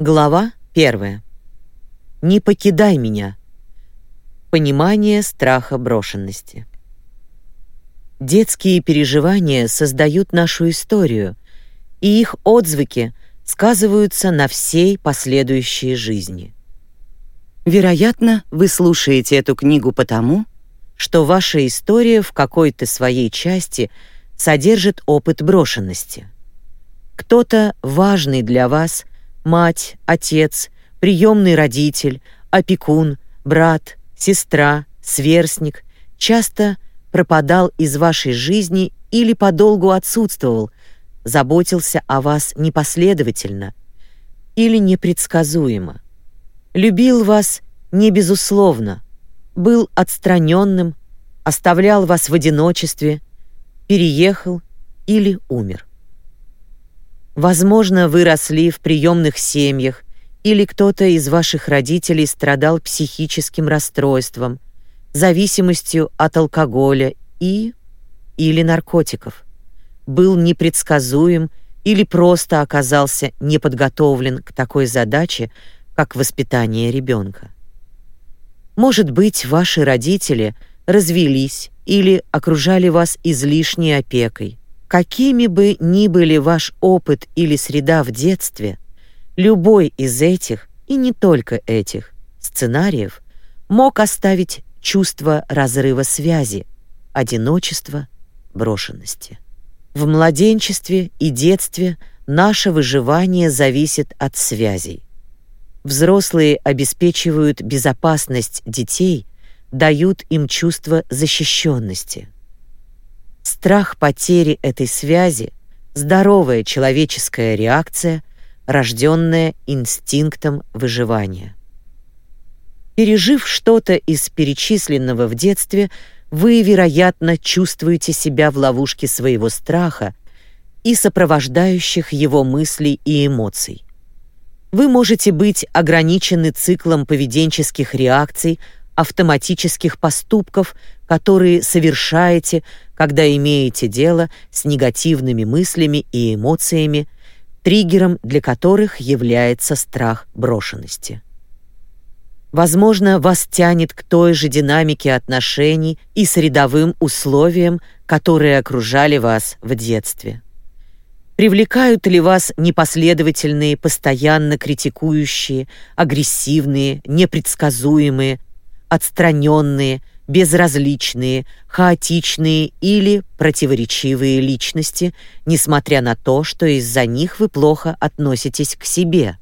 Глава первая. Не покидай меня. Понимание страха брошенности. Детские переживания создают нашу историю, и их отзвуки сказываются на всей последующей жизни. Вероятно, вы слушаете эту книгу потому, что ваша история в какой-то своей части содержит опыт брошенности. Кто-то важный для вас — мать, отец, приемный родитель, опекун, брат, сестра, сверстник — часто пропадал из вашей жизни или подолгу отсутствовал, заботился о вас непоследовательно или непредсказуемо. Любил вас не безусловно, был отстраненным, оставлял вас в одиночестве, переехал или умер. Возможно, вы росли в приемных семьях, или кто-то из ваших родителей страдал психическим расстройством, зависимостью от алкоголя и или наркотиков, был непредсказуем или просто оказался неподготовлен к такой задаче, как воспитание ребенка. Может быть, ваши родители развелись или окружали вас излишней опекой. Какими бы ни были ваш опыт или среда в детстве, любой из этих, и не только этих, сценариев мог оставить чувство разрыва связи, одиночества, брошенности. В младенчестве и детстве наше выживание зависит от связей. Взрослые обеспечивают безопасность детей, дают им чувство защищенности. Страх потери этой связи — здоровая человеческая реакция, рожденная инстинктом выживания. Пережив что-то из перечисленного в детстве, вы, вероятно, чувствуете себя в ловушке своего страха и сопровождающих его мыслей и эмоций. Вы можете быть ограничены циклом поведенческих реакций, автоматических поступков, которые совершаете, когда имеете дело с негативными мыслями и эмоциями, триггером для которых является страх брошенности. Возможно, вас тянет к той же динамике отношений и средовым условиям, которые окружали вас в детстве. Привлекают ли вас непоследовательные, постоянно критикующие, агрессивные, непредсказуемые, отстраненные, безразличные, хаотичные или противоречивые личности, несмотря на то, что из-за них вы плохо относитесь к себе?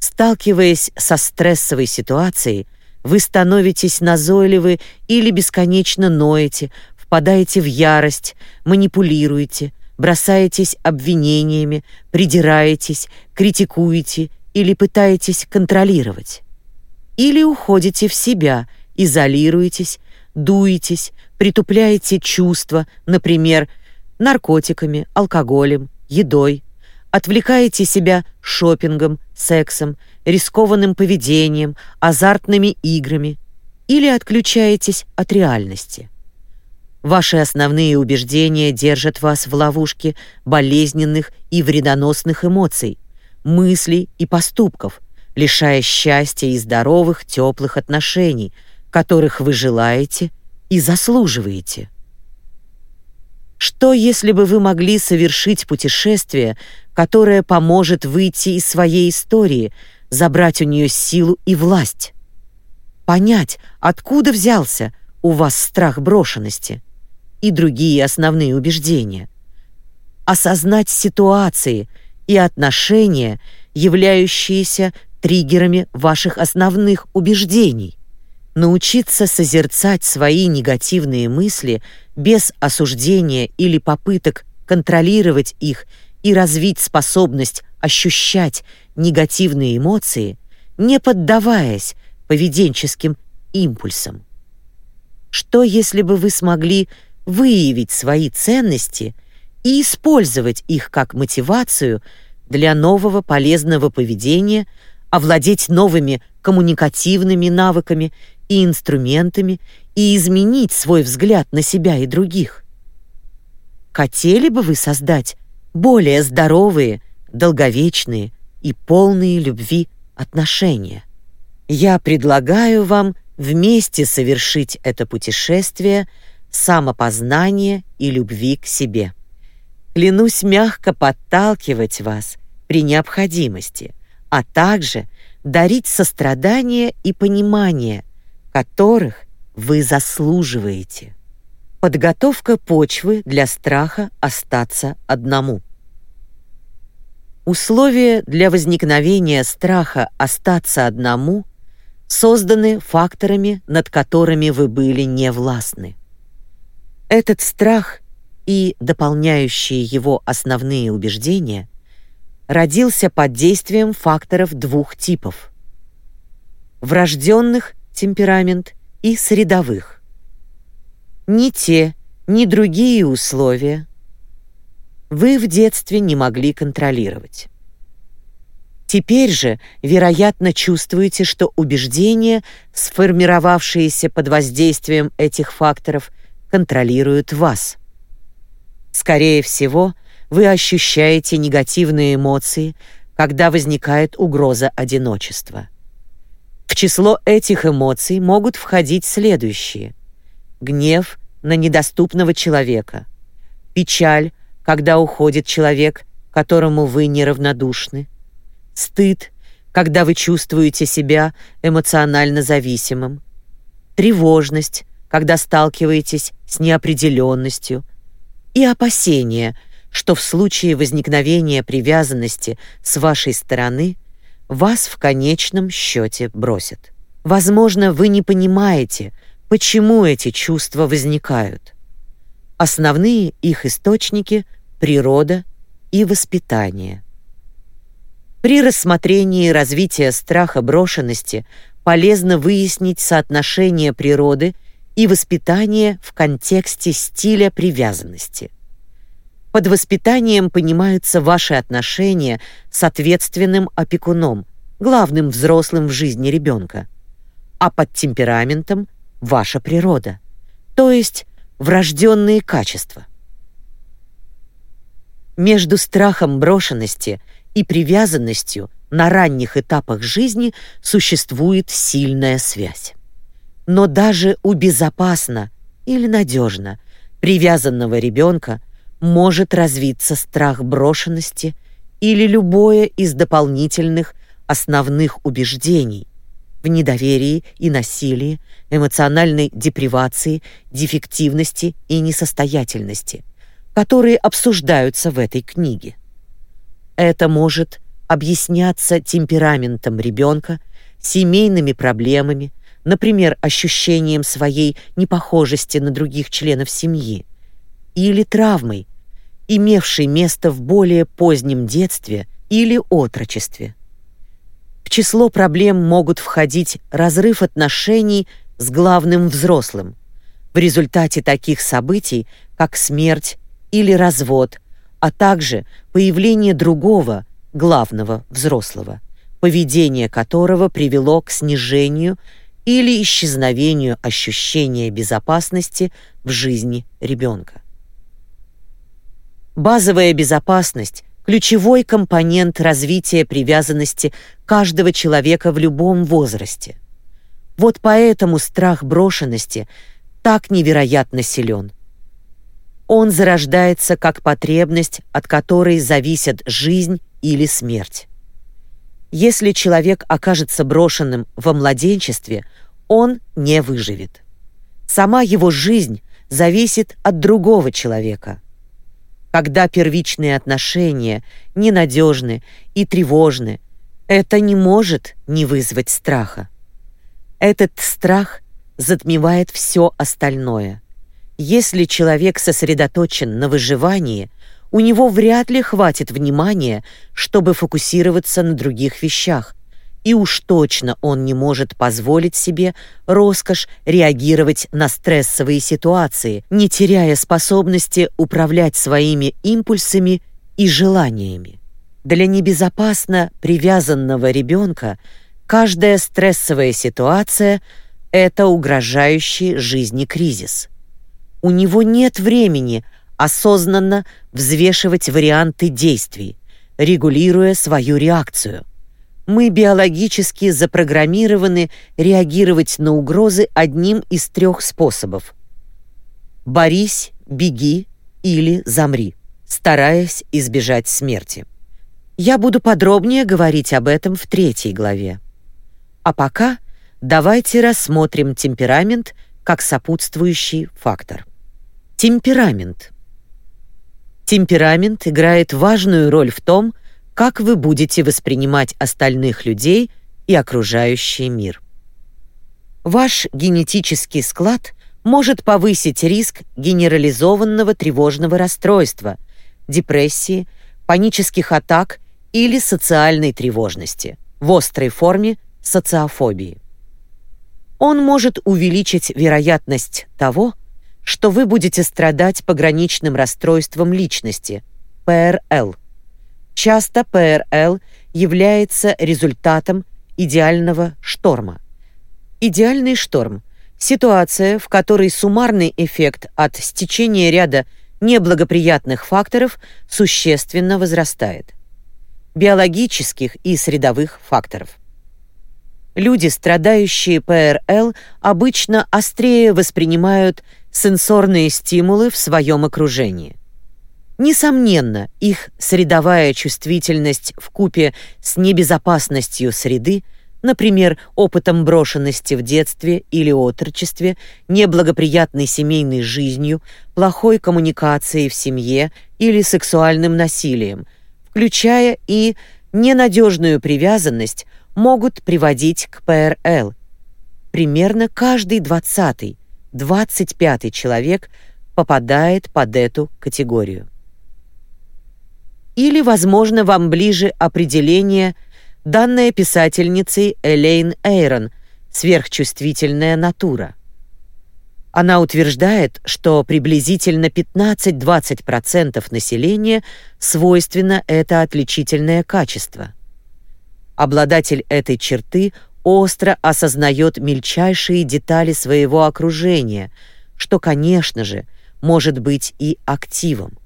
Сталкиваясь со стрессовой ситуацией, вы становитесь назойливы или бесконечно ноете, впадаете в ярость, манипулируете – бросаетесь обвинениями, придираетесь, критикуете или пытаетесь контролировать. Или уходите в себя, изолируетесь, дуетесь, притупляете чувства, например, наркотиками, алкоголем, едой, отвлекаете себя шопингом, сексом, рискованным поведением, азартными играми или отключаетесь от реальности. Ваши основные убеждения держат вас в ловушке болезненных и вредоносных эмоций, мыслей и поступков, лишая счастья и здоровых, теплых отношений, которых вы желаете и заслуживаете. Что, если бы вы могли совершить путешествие, которое поможет выйти из своей истории, забрать у нее силу и власть? Понять, откуда взялся у вас страх брошенности? и другие основные убеждения. Осознать ситуации и отношения, являющиеся триггерами ваших основных убеждений. Научиться созерцать свои негативные мысли без осуждения или попыток контролировать их и развить способность ощущать негативные эмоции, не поддаваясь поведенческим импульсам. Что если бы вы смогли выявить свои ценности и использовать их как мотивацию для нового полезного поведения, овладеть новыми коммуникативными навыками и инструментами и изменить свой взгляд на себя и других. Хотели бы вы создать более здоровые, долговечные и полные любви отношения. Я предлагаю вам вместе совершить это путешествие самопознания и любви к себе. Клянусь мягко подталкивать вас при необходимости, а также дарить сострадание и понимание, которых вы заслуживаете. Подготовка почвы для страха остаться одному. Условия для возникновения страха остаться одному созданы факторами, над которыми вы были невластны. Этот страх и дополняющие его основные убеждения родился под действием факторов двух типов: врожденных темперамент и средовых. Ни те, ни другие условия вы в детстве не могли контролировать. Теперь же, вероятно, чувствуете, что убеждения, сформировавшиеся под воздействием этих факторов, контролируют вас. Скорее всего, вы ощущаете негативные эмоции, когда возникает угроза одиночества. В число этих эмоций могут входить следующие: гнев на недоступного человека, печаль, когда уходит человек, которому вы неравнодушны, стыд, когда вы чувствуете себя эмоционально зависимым, тревожность, когда сталкиваетесь с неопределенностью, и опасение, что в случае возникновения привязанности с вашей стороны вас в конечном счете бросят. Возможно, вы не понимаете, почему эти чувства возникают. Основные их источники — природа и воспитание. При рассмотрении развития страха брошенности полезно выяснить соотношение природы и воспитания в контексте стиля привязанности. Под воспитанием понимаются ваши отношения с ответственным опекуном, главным взрослым в жизни ребенка, а под темпераментом ваша природа, то есть врожденные качества. Между страхом брошенности и привязанностью на ранних этапах жизни существует сильная связь. Но даже у безопасно или надежно привязанного ребенка может развиться страх брошенности или любое из дополнительных основных убеждений в недоверии и насилии, эмоциональной депривации, дефективности и несостоятельности, которые обсуждаются в этой книге. Это может объясняться темпераментом ребенка, семейными проблемами, например, ощущением своей непохожести на других членов семьи, или травмой, имевшей место в более позднем детстве или отрочестве. В число проблем могут входить разрыв отношений с главным взрослым в результате таких событий, как смерть или развод, а также появление другого, главного взрослого, поведение которого привело к снижению или исчезновению ощущения безопасности в жизни ребенка. Базовая безопасность ключевой компонент развития привязанности каждого человека в любом возрасте. Вот поэтому страх брошенности так невероятно силен. Он зарождается как потребность, от которой зависят жизнь или смерть. Если человек окажется брошенным во младенчестве, он не выживет. Сама его жизнь зависит от другого человека. Когда первичные отношения ненадежны и тревожны, это не может не вызвать страха. Этот страх затмевает все остальное. Если человек сосредоточен на выживании, у него вряд ли хватит внимания, чтобы фокусироваться на других вещах, и уж точно он не может позволить себе роскошь реагировать на стрессовые ситуации, не теряя способности управлять своими импульсами и желаниями. Для небезопасно привязанного ребенка каждая стрессовая ситуация — это угрожающий жизни кризис. У него нет времени осознанно взвешивать варианты действий, регулируя свою реакцию. Мы биологически запрограммированы реагировать на угрозы одним из трех способов. Борись, беги или замри, стараясь избежать смерти. Я буду подробнее говорить об этом в третьей главе. А пока давайте рассмотрим темперамент как сопутствующий фактор. Темперамент. Темперамент играет важную роль в том, как вы будете воспринимать остальных людей и окружающий мир. Ваш генетический склад может повысить риск генерализованного тревожного расстройства, депрессии, панических атак или социальной тревожности в острой форме социофобии. Он может увеличить вероятность того, что вы будете страдать пограничным расстройством личности, ПРЛ. Часто ПРЛ является результатом идеального шторма. Идеальный шторм – ситуация, в которой суммарный эффект от стечения ряда неблагоприятных факторов существенно возрастает. Биологических и средовых факторов – Люди, страдающие ПРЛ, обычно острее воспринимают сенсорные стимулы в своем окружении. Несомненно, их средовая чувствительность в купе с небезопасностью среды, например, опытом брошенности в детстве или отрочестве, неблагоприятной семейной жизнью, плохой коммуникацией в семье или сексуальным насилием, включая и ненадежную привязанность, могут приводить к ПРЛ. Примерно каждый двадцатый, двадцать пятый человек попадает под эту категорию. Или, возможно, вам ближе определение, данное писательницей Элейн Эйрон «Сверхчувствительная натура». Она утверждает, что приблизительно 15-20% населения свойственно это отличительное качество – Обладатель этой черты остро осознает мельчайшие детали своего окружения, что, конечно же, может быть и активом.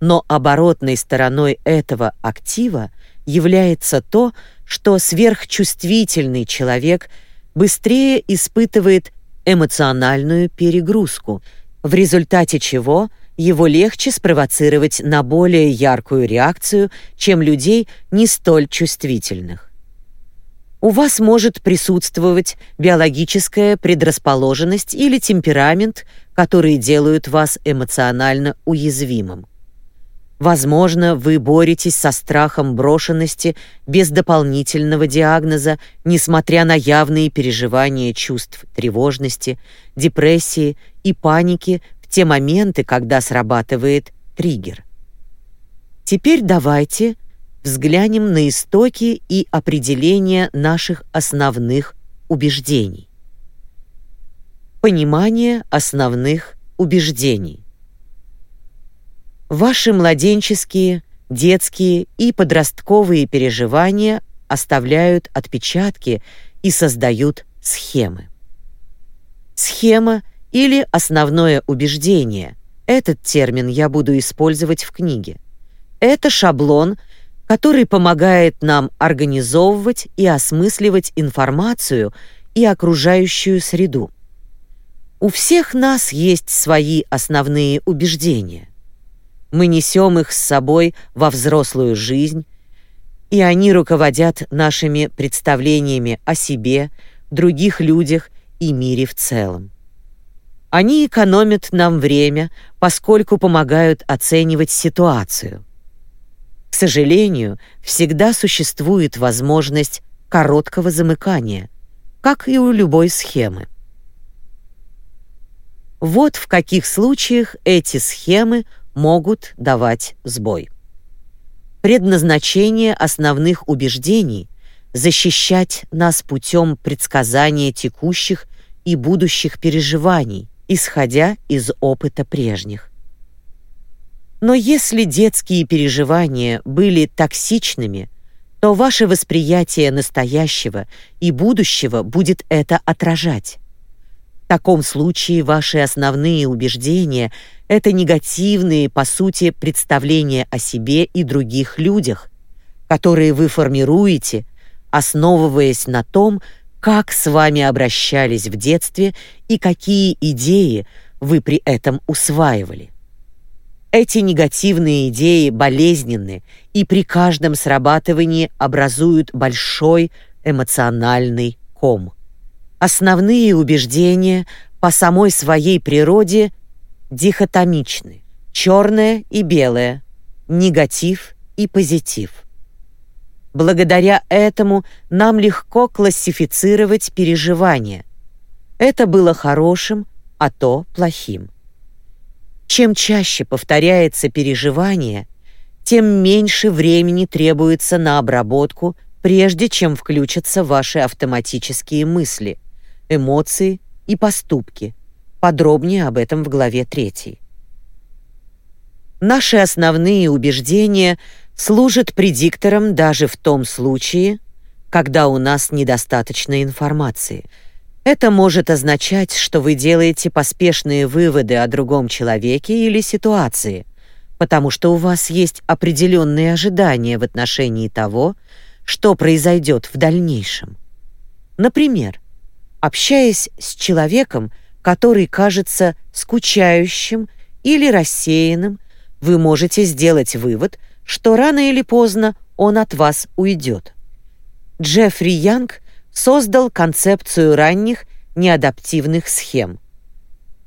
Но оборотной стороной этого актива является то, что сверхчувствительный человек быстрее испытывает эмоциональную перегрузку, в результате чего его легче спровоцировать на более яркую реакцию, чем людей не столь чувствительных у вас может присутствовать биологическая предрасположенность или темперамент, которые делают вас эмоционально уязвимым. Возможно, вы боретесь со страхом брошенности без дополнительного диагноза, несмотря на явные переживания чувств тревожности, депрессии и паники в те моменты, когда срабатывает триггер. Теперь давайте взглянем на истоки и определения наших основных убеждений. Понимание основных убеждений. Ваши младенческие, детские и подростковые переживания оставляют отпечатки и создают схемы. Схема или основное убеждение – этот термин я буду использовать в книге. Это шаблон – который помогает нам организовывать и осмысливать информацию и окружающую среду. У всех нас есть свои основные убеждения. Мы несем их с собой во взрослую жизнь, и они руководят нашими представлениями о себе, других людях и мире в целом. Они экономят нам время, поскольку помогают оценивать ситуацию – к сожалению, всегда существует возможность короткого замыкания, как и у любой схемы. Вот в каких случаях эти схемы могут давать сбой. Предназначение основных убеждений — защищать нас путем предсказания текущих и будущих переживаний, исходя из опыта прежних. Но если детские переживания были токсичными, то ваше восприятие настоящего и будущего будет это отражать. В таком случае ваши основные убеждения — это негативные, по сути, представления о себе и других людях, которые вы формируете, основываясь на том, как с вами обращались в детстве и какие идеи вы при этом усваивали. Эти негативные идеи болезненны и при каждом срабатывании образуют большой эмоциональный ком. Основные убеждения по самой своей природе дихотомичны: черное и белое, негатив и позитив. Благодаря этому нам легко классифицировать переживания. Это было хорошим, а то плохим. Чем чаще повторяется переживание, тем меньше времени требуется на обработку, прежде чем включатся ваши автоматические мысли, эмоции и поступки. Подробнее об этом в главе 3. Наши основные убеждения служат предиктором даже в том случае, когда у нас недостаточно информации – это может означать, что вы делаете поспешные выводы о другом человеке или ситуации, потому что у вас есть определенные ожидания в отношении того, что произойдет в дальнейшем. Например, общаясь с человеком, который кажется скучающим или рассеянным, вы можете сделать вывод, что рано или поздно он от вас уйдет. Джеффри Янг создал концепцию ранних неадаптивных схем.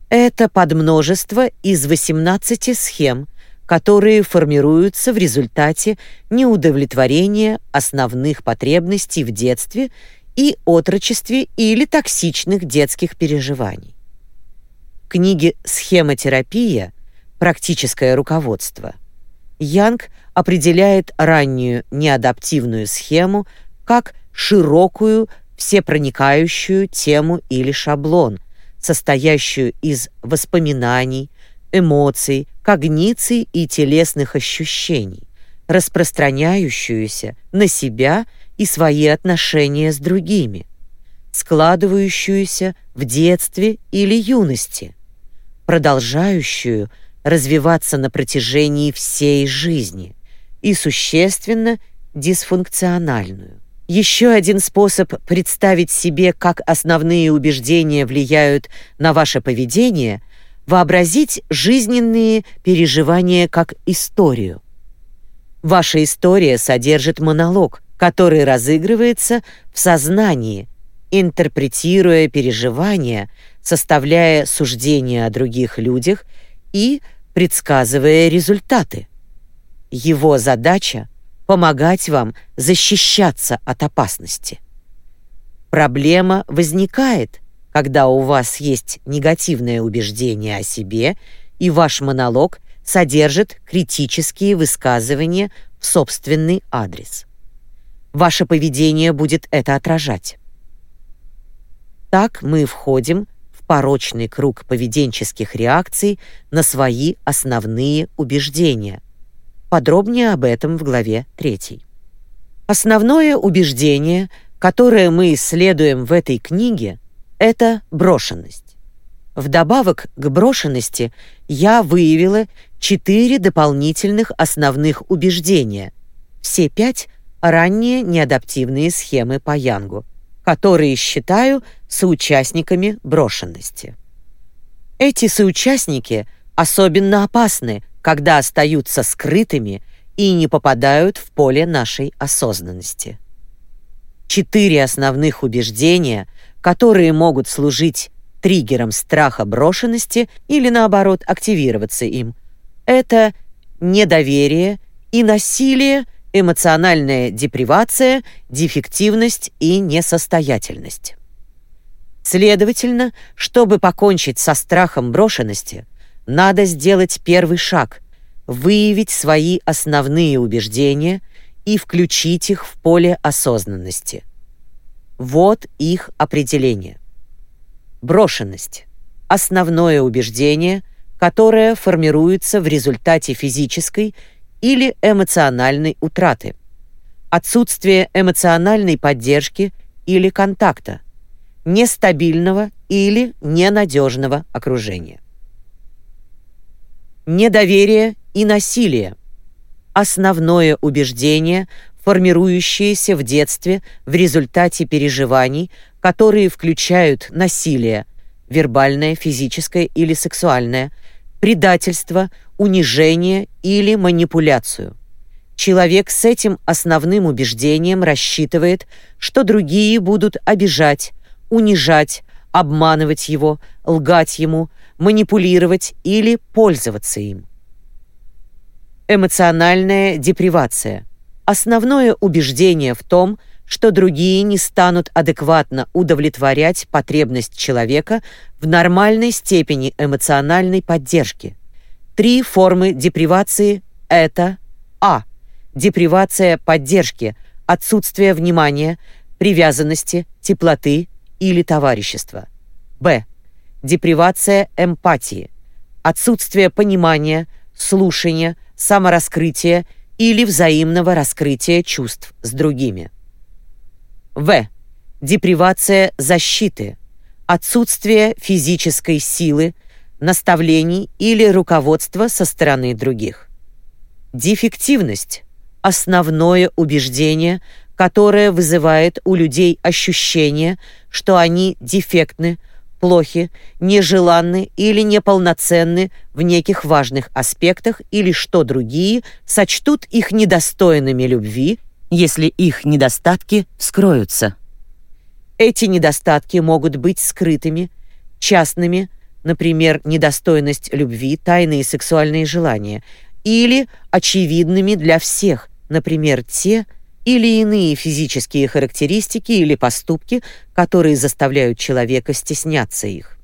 Это подмножество из 18 схем, которые формируются в результате неудовлетворения основных потребностей в детстве и отрочестве или токсичных детских переживаний. Книге «Схемотерапия. Практическое руководство» Янг определяет раннюю неадаптивную схему как широкую, всепроникающую тему или шаблон, состоящую из воспоминаний, эмоций, когниций и телесных ощущений, распространяющуюся на себя и свои отношения с другими, складывающуюся в детстве или юности, продолжающую развиваться на протяжении всей жизни и существенно дисфункциональную. Еще один способ представить себе, как основные убеждения влияют на ваше поведение вообразить жизненные переживания как историю. Ваша история содержит монолог, который разыгрывается в сознании, интерпретируя переживания, составляя суждения о других людях и предсказывая результаты. Его задача помогать вам защищаться от опасности. Проблема возникает, когда у вас есть негативное убеждение о себе, и ваш монолог содержит критические высказывания в собственный адрес. Ваше поведение будет это отражать. Так мы входим порочный круг поведенческих реакций на свои основные убеждения – Подробнее об этом в главе 3. Основное убеждение, которое мы исследуем в этой книге, это брошенность. Вдобавок к брошенности я выявила четыре дополнительных основных убеждения. Все пять ранние неадаптивные схемы по Янгу, которые считаю соучастниками брошенности. Эти соучастники особенно опасны, когда остаются скрытыми и не попадают в поле нашей осознанности. Четыре основных убеждения, которые могут служить триггером страха брошенности или наоборот активироваться им. Это недоверие и насилие, эмоциональная депривация, дефективность и несостоятельность. Следовательно, чтобы покончить со страхом брошенности, надо сделать первый шаг, выявить свои основные убеждения и включить их в поле осознанности. Вот их определение. Брошенность – основное убеждение, которое формируется в результате физической или эмоциональной утраты, отсутствие эмоциональной поддержки или контакта, нестабильного или ненадежного окружения недоверие и насилие. Основное убеждение, формирующиеся в детстве в результате переживаний, которые включают насилие, вербальное, физическое или сексуальное, предательство, унижение или манипуляцию. Человек с этим основным убеждением рассчитывает, что другие будут обижать, унижать, обманывать его, лгать ему, манипулировать или пользоваться им. Эмоциональная депривация. Основное убеждение в том, что другие не станут адекватно удовлетворять потребность человека в нормальной степени эмоциональной поддержки. Три формы депривации – это а. Депривация поддержки, отсутствие внимания, привязанности, теплоты или товарищества. б. Депривация эмпатии, отсутствие понимания, слушания, самораскрытия или взаимного раскрытия чувств с другими. В. Депривация защиты, отсутствие физической силы, наставлений или руководства со стороны других. Дефективность – основное убеждение, которое вызывает у людей ощущение, что они дефектны, плохи, нежеланны или неполноценны в неких важных аспектах или что другие сочтут их недостойными любви, если их недостатки скроются. Эти недостатки могут быть скрытыми, частными, например, недостойность любви, тайные сексуальные желания, или очевидными для всех, например, те, или иные физические характеристики или поступки, которые заставляют человека стесняться их.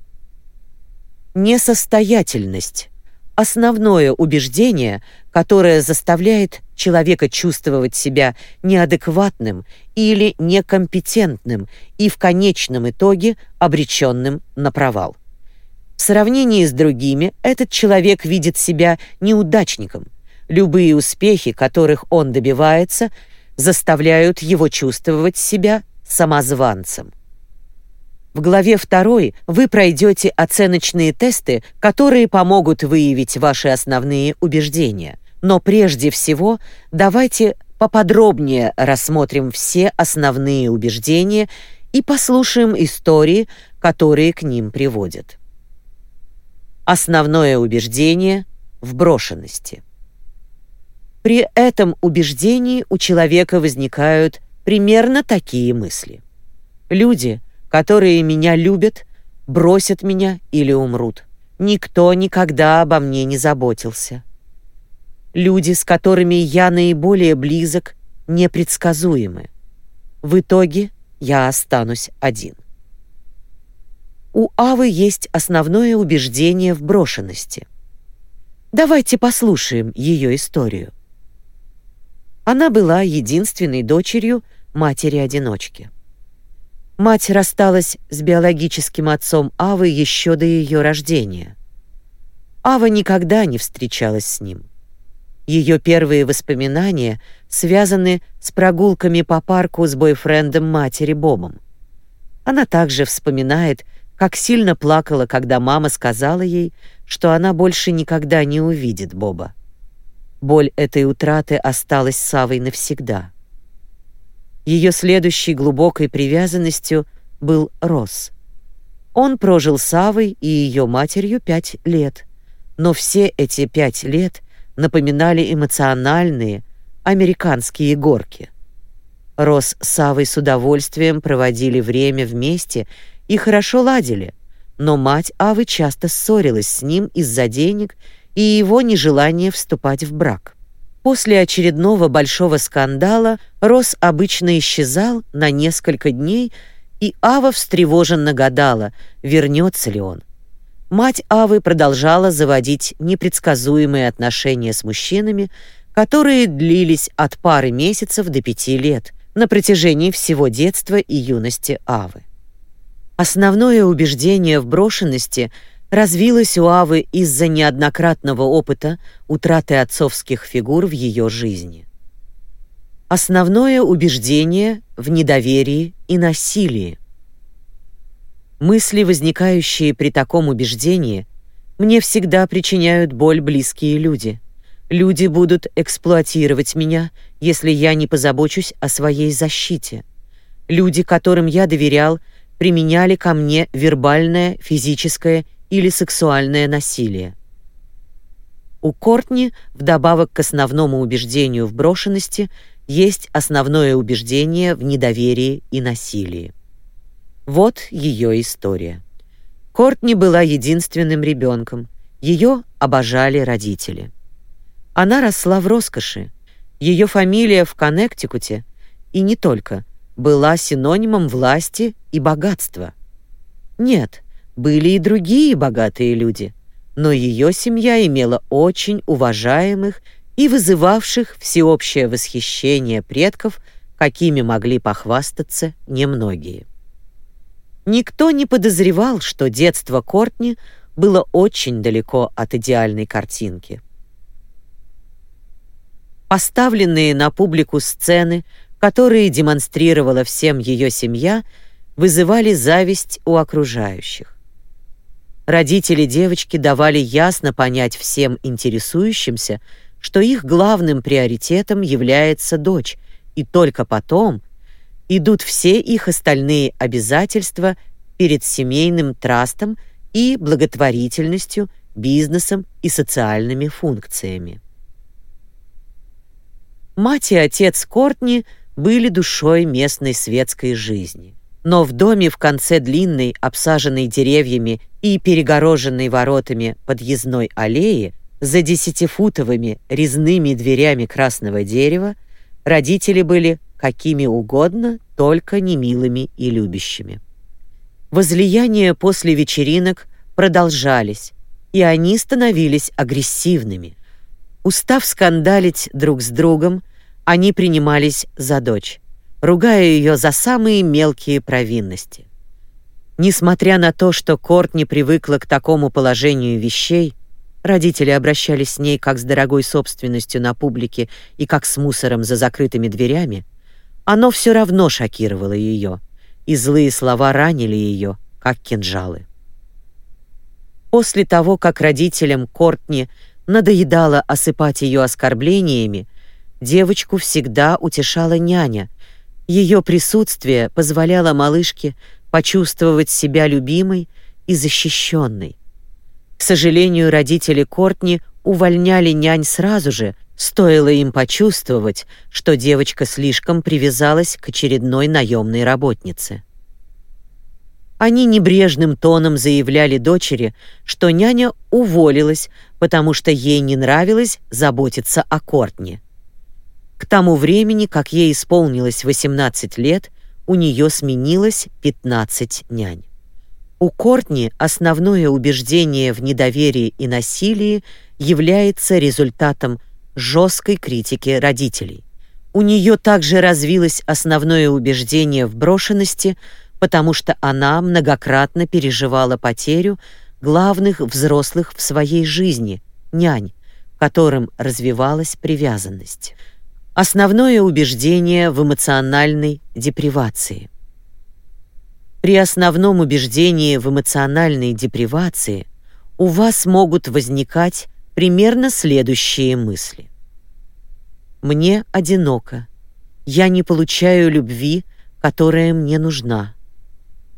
Несостоятельность – основное убеждение, которое заставляет человека чувствовать себя неадекватным или некомпетентным и в конечном итоге обреченным на провал. В сравнении с другими этот человек видит себя неудачником. Любые успехи, которых он добивается – заставляют его чувствовать себя самозванцем. В главе 2 вы пройдете оценочные тесты, которые помогут выявить ваши основные убеждения. Но прежде всего, давайте поподробнее рассмотрим все основные убеждения и послушаем истории, которые к ним приводят. Основное убеждение в брошенности. При этом убеждении у человека возникают примерно такие мысли. Люди, которые меня любят, бросят меня или умрут. Никто никогда обо мне не заботился. Люди, с которыми я наиболее близок, непредсказуемы. В итоге я останусь один. У Авы есть основное убеждение в брошенности. Давайте послушаем ее историю. Она была единственной дочерью матери-одиночки. Мать рассталась с биологическим отцом Авы еще до ее рождения. Ава никогда не встречалась с ним. Ее первые воспоминания связаны с прогулками по парку с бойфрендом матери Бобом. Она также вспоминает, как сильно плакала, когда мама сказала ей, что она больше никогда не увидит Боба. Боль этой утраты осталась Савой навсегда. Ее следующей глубокой привязанностью был Рос. Он прожил Савой и ее матерью пять лет, но все эти пять лет напоминали эмоциональные американские горки. Рос с Савой с удовольствием проводили время вместе и хорошо ладили, но мать Авы часто ссорилась с ним из-за денег и его нежелание вступать в брак. После очередного большого скандала Рос обычно исчезал на несколько дней, и Ава встревоженно гадала, вернется ли он. Мать Авы продолжала заводить непредсказуемые отношения с мужчинами, которые длились от пары месяцев до пяти лет на протяжении всего детства и юности Авы. Основное убеждение в брошенности – развилась у Авы из-за неоднократного опыта утраты отцовских фигур в ее жизни. Основное убеждение в недоверии и насилии. Мысли, возникающие при таком убеждении, мне всегда причиняют боль близкие люди. Люди будут эксплуатировать меня, если я не позабочусь о своей защите. Люди, которым я доверял, применяли ко мне вербальное, физическое или сексуальное насилие. У Кортни, вдобавок к основному убеждению в брошенности, есть основное убеждение в недоверии и насилии. Вот ее история. Кортни была единственным ребенком. Ее обожали родители. Она росла в роскоши. Ее фамилия в Коннектикуте, и не только, была синонимом власти и богатства. Нет, были и другие богатые люди, но ее семья имела очень уважаемых и вызывавших всеобщее восхищение предков, какими могли похвастаться немногие. Никто не подозревал, что детство Кортни было очень далеко от идеальной картинки. Поставленные на публику сцены, которые демонстрировала всем ее семья, вызывали зависть у окружающих. Родители девочки давали ясно понять всем интересующимся, что их главным приоритетом является дочь, и только потом идут все их остальные обязательства перед семейным трастом и благотворительностью, бизнесом и социальными функциями. Мать и отец Кортни были душой местной светской жизни. Но в доме в конце длинной, обсаженной деревьями и перегороженной воротами подъездной аллеи за десятифутовыми резными дверями красного дерева родители были какими угодно, только не милыми и любящими. Возлияния после вечеринок продолжались, и они становились агрессивными. Устав скандалить друг с другом, они принимались за дочь, ругая ее за самые мелкие провинности. Несмотря на то, что Корт не привыкла к такому положению вещей, родители обращались с ней как с дорогой собственностью на публике и как с мусором за закрытыми дверями, оно все равно шокировало ее, и злые слова ранили ее, как кинжалы. После того, как родителям Кортни надоедало осыпать ее оскорблениями, девочку всегда утешала няня. Ее присутствие позволяло малышке почувствовать себя любимой и защищенной. К сожалению, родители Кортни увольняли нянь сразу же, Стоило им почувствовать, что девочка слишком привязалась к очередной наемной работнице. Они небрежным тоном заявляли дочери, что няня уволилась, потому что ей не нравилось заботиться о Кортне. К тому времени, как ей исполнилось 18 лет, у нее сменилось 15 нянь. У Кортни основное убеждение в недоверии и насилии является результатом жесткой критики родителей. У нее также развилось основное убеждение в брошенности, потому что она многократно переживала потерю главных взрослых в своей жизни нянь, которым развивалась привязанность. Основное убеждение в эмоциональной депривации. При основном убеждении в эмоциональной депривации у вас могут возникать примерно следующие мысли. Мне одиноко. Я не получаю любви, которая мне нужна.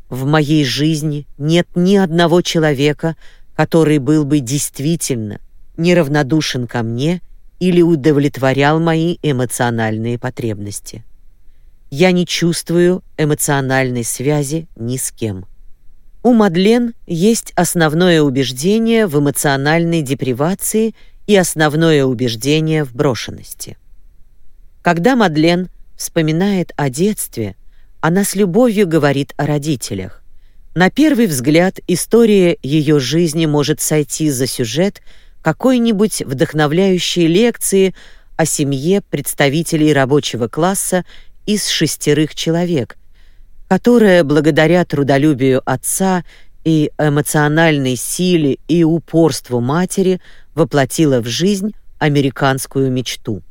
В моей жизни нет ни одного человека, который был бы действительно неравнодушен ко мне или удовлетворял мои эмоциональные потребности. Я не чувствую эмоциональной связи ни с кем. У Мадлен есть основное убеждение в эмоциональной депривации и основное убеждение в брошенности. Когда Мадлен вспоминает о детстве, она с любовью говорит о родителях. На первый взгляд история ее жизни может сойти за сюжет какой-нибудь вдохновляющей лекции о семье представителей рабочего класса из шестерых человек, которая благодаря трудолюбию отца и эмоциональной силе и упорству матери воплотила в жизнь американскую мечту.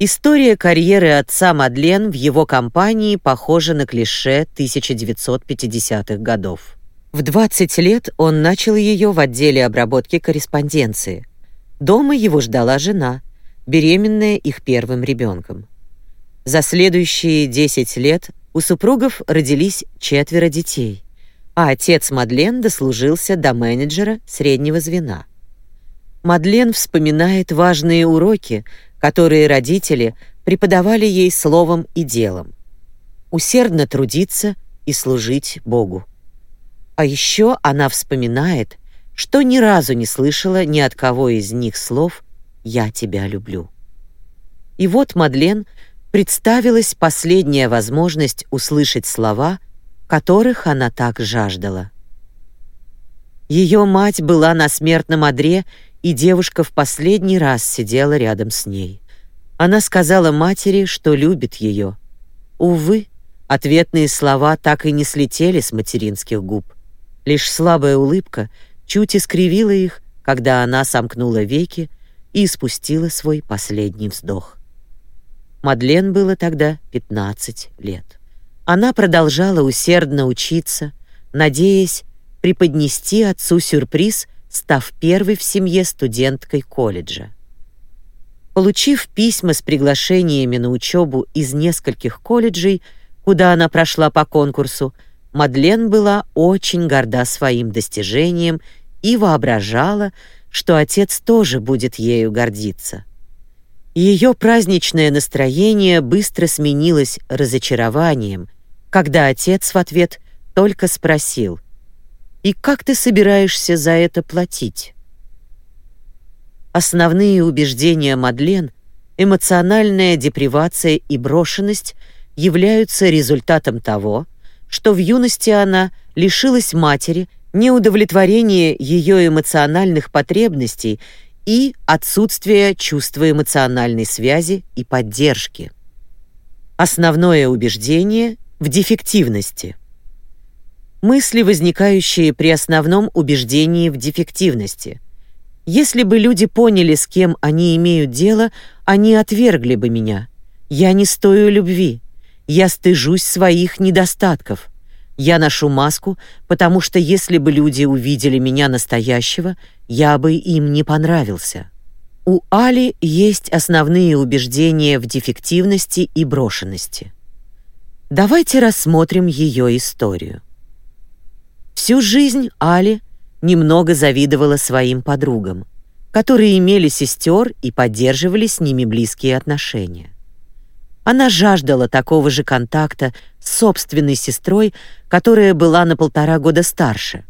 История карьеры отца Мадлен в его компании похожа на клише 1950-х годов. В 20 лет он начал ее в отделе обработки корреспонденции. Дома его ждала жена, беременная их первым ребенком. За следующие 10 лет у супругов родились четверо детей, а отец Мадлен дослужился до менеджера среднего звена. Мадлен вспоминает важные уроки, которые родители преподавали ей словом и делом. Усердно трудиться и служить Богу. А еще она вспоминает, что ни разу не слышала ни от кого из них слов «я тебя люблю». И вот Мадлен представилась последняя возможность услышать слова, которых она так жаждала. Ее мать была на смертном одре, и девушка в последний раз сидела рядом с ней. Она сказала матери, что любит ее. Увы, ответные слова так и не слетели с материнских губ. Лишь слабая улыбка чуть искривила их, когда она сомкнула веки и испустила свой последний вздох. Мадлен было тогда 15 лет. Она продолжала усердно учиться, надеясь преподнести отцу сюрприз, став первой в семье студенткой колледжа. Получив письма с приглашениями на учебу из нескольких колледжей, куда она прошла по конкурсу, Мадлен была очень горда своим достижением и воображала, что отец тоже будет ею гордиться. Ее праздничное настроение быстро сменилось разочарованием, когда отец в ответ только спросил: "И как ты собираешься за это платить?" Основные убеждения Мадлен, эмоциональная депривация и брошенность являются результатом того, что в юности она лишилась матери, неудовлетворения ее эмоциональных потребностей и отсутствия чувства эмоциональной связи и поддержки. Основное убеждение в дефективности. Мысли, возникающие при основном убеждении в дефективности – если бы люди поняли, с кем они имеют дело, они отвергли бы меня. Я не стою любви. Я стыжусь своих недостатков. Я ношу маску, потому что если бы люди увидели меня настоящего, я бы им не понравился. У Али есть основные убеждения в дефективности и брошенности. Давайте рассмотрим ее историю. Всю жизнь Али немного завидовала своим подругам, которые имели сестер и поддерживали с ними близкие отношения. Она жаждала такого же контакта с собственной сестрой, которая была на полтора года старше.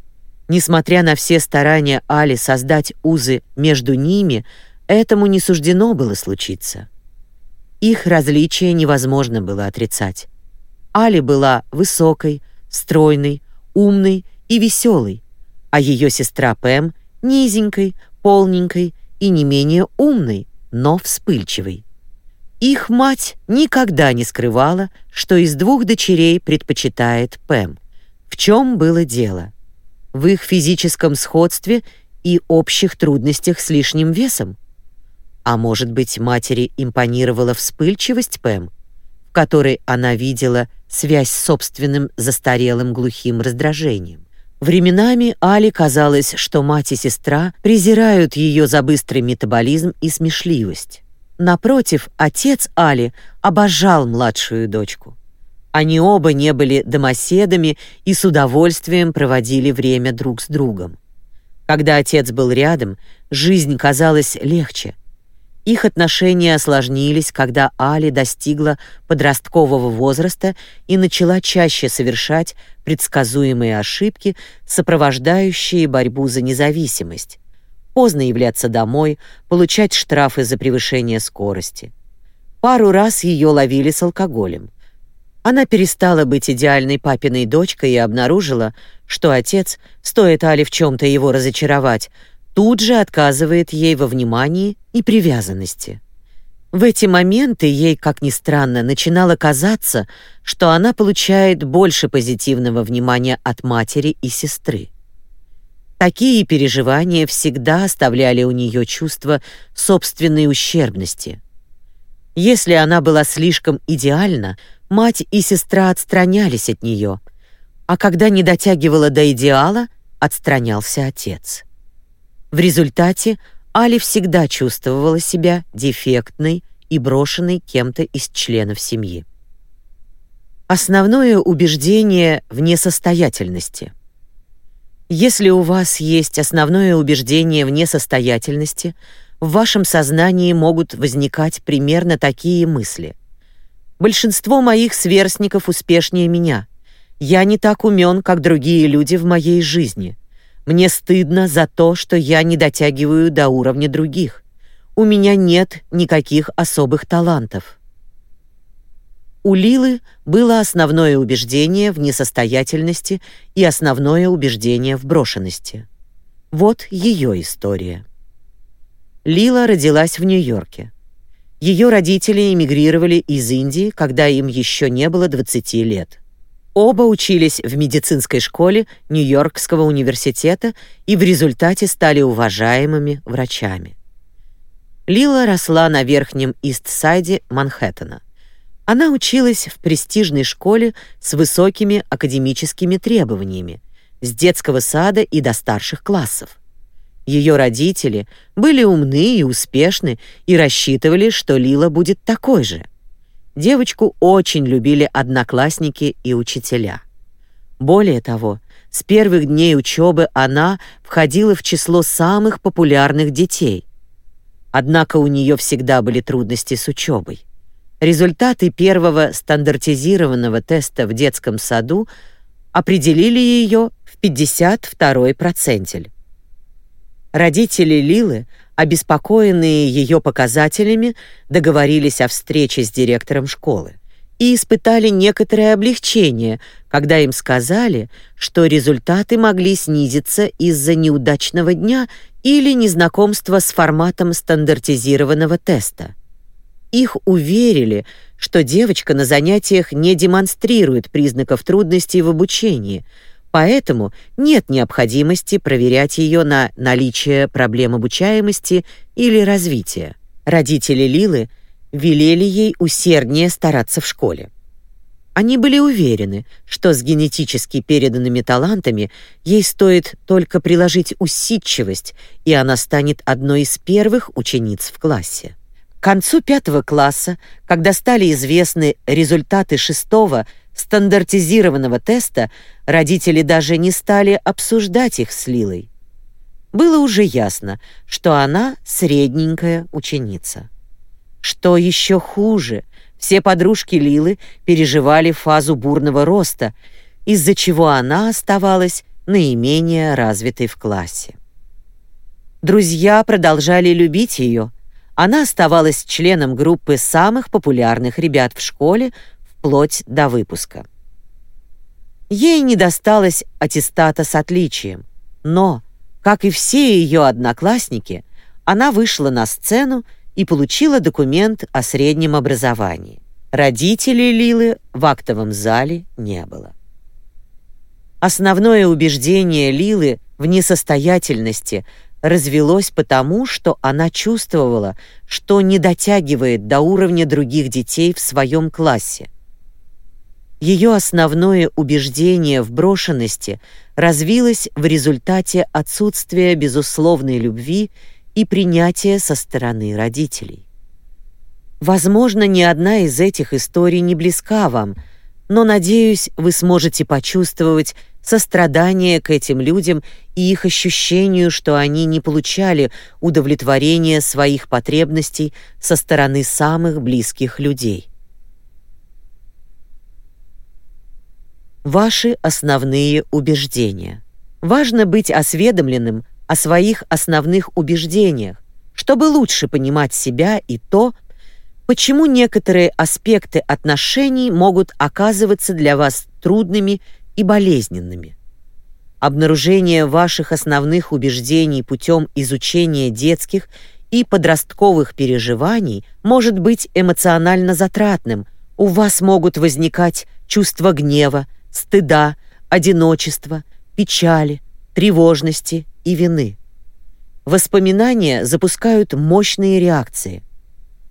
Несмотря на все старания Али создать узы между ними, этому не суждено было случиться. Их различия невозможно было отрицать. Али была высокой, стройной, умной и веселой, а ее сестра Пэм низенькой, полненькой и не менее умной, но вспыльчивой. Их мать никогда не скрывала, что из двух дочерей предпочитает Пэм. В чем было дело? В их физическом сходстве и общих трудностях с лишним весом? А может быть, матери импонировала вспыльчивость Пэм, в которой она видела связь с собственным застарелым глухим раздражением? Временами Али казалось, что мать и сестра презирают ее за быстрый метаболизм и смешливость. Напротив, отец Али обожал младшую дочку. Они оба не были домоседами и с удовольствием проводили время друг с другом. Когда отец был рядом, жизнь казалась легче — их отношения осложнились, когда Али достигла подросткового возраста и начала чаще совершать предсказуемые ошибки, сопровождающие борьбу за независимость. Поздно являться домой, получать штрафы за превышение скорости. Пару раз ее ловили с алкоголем. Она перестала быть идеальной папиной дочкой и обнаружила, что отец, стоит Али в чем то его разочаровать, тут же отказывает ей во внимании и привязанности. В эти моменты ей, как ни странно, начинало казаться, что она получает больше позитивного внимания от матери и сестры. Такие переживания всегда оставляли у нее чувство собственной ущербности. Если она была слишком идеальна, мать и сестра отстранялись от нее, а когда не дотягивала до идеала, отстранялся отец. В результате Али всегда чувствовала себя дефектной и брошенной кем-то из членов семьи. Основное убеждение в несостоятельности. Если у вас есть основное убеждение в несостоятельности, в вашем сознании могут возникать примерно такие мысли. Большинство моих сверстников успешнее меня. Я не так умен, как другие люди в моей жизни. Мне стыдно за то, что я не дотягиваю до уровня других. У меня нет никаких особых талантов. У Лилы было основное убеждение в несостоятельности и основное убеждение в брошенности. Вот ее история. Лила родилась в Нью-Йорке. Ее родители эмигрировали из Индии, когда им еще не было 20 лет. Оба учились в медицинской школе Нью-Йоркского университета и в результате стали уважаемыми врачами. Лила росла на верхнем Ист-Сайде Манхэттена. Она училась в престижной школе с высокими академическими требованиями, с детского сада и до старших классов. Ее родители были умны и успешны и рассчитывали, что Лила будет такой же. Девочку очень любили одноклассники и учителя. Более того, с первых дней учебы она входила в число самых популярных детей. Однако у нее всегда были трудности с учебой. Результаты первого стандартизированного теста в детском саду определили ее в 52-й процентель. Родители Лилы, обеспокоенные ее показателями, договорились о встрече с директором школы и испытали некоторое облегчение, когда им сказали, что результаты могли снизиться из-за неудачного дня или незнакомства с форматом стандартизированного теста. Их уверили, что девочка на занятиях не демонстрирует признаков трудностей в обучении, поэтому нет необходимости проверять ее на наличие проблем обучаемости или развития. Родители Лилы велели ей усерднее стараться в школе. Они были уверены, что с генетически переданными талантами ей стоит только приложить усидчивость, и она станет одной из первых учениц в классе. К концу пятого класса, когда стали известны результаты шестого стандартизированного теста, родители даже не стали обсуждать их с Лилой. Было уже ясно, что она средненькая ученица. Что еще хуже, все подружки Лилы переживали фазу бурного роста, из-за чего она оставалась наименее развитой в классе. Друзья продолжали любить ее, она оставалась членом группы самых популярных ребят в школе вплоть до выпуска. Ей не досталось аттестата с отличием, но, как и все ее одноклассники, она вышла на сцену и получила документ о среднем образовании. Родителей Лилы в актовом зале не было. Основное убеждение Лилы в несостоятельности развелось потому, что она чувствовала, что не дотягивает до уровня других детей в своем классе. Ее основное убеждение в брошенности развилось в результате отсутствия безусловной любви и принятия со стороны родителей. Возможно, ни одна из этих историй не близка вам, но надеюсь, вы сможете почувствовать сострадание к этим людям и их ощущению, что они не получали удовлетворения своих потребностей со стороны самых близких людей. Ваши основные убеждения. Важно быть осведомленным о своих основных убеждениях, чтобы лучше понимать себя и то, почему некоторые аспекты отношений могут оказываться для вас трудными и болезненными. Обнаружение ваших основных убеждений путем изучения детских и подростковых переживаний может быть эмоционально затратным. У вас могут возникать чувства гнева, стыда, одиночества, печали, тревожности и вины. Воспоминания запускают мощные реакции.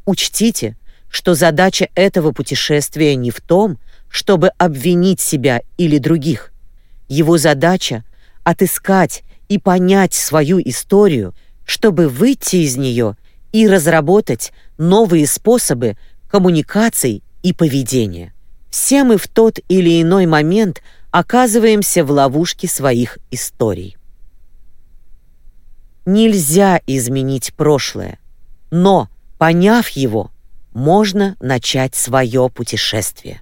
Учтите, что задача этого путешествия не в том, чтобы обвинить себя или других. Его задача — отыскать и понять свою историю, чтобы выйти из нее и разработать новые способы коммуникаций и поведения. Все мы в тот или иной момент оказываемся в ловушке своих историй. Нельзя изменить прошлое, но, поняв его, можно начать свое путешествие.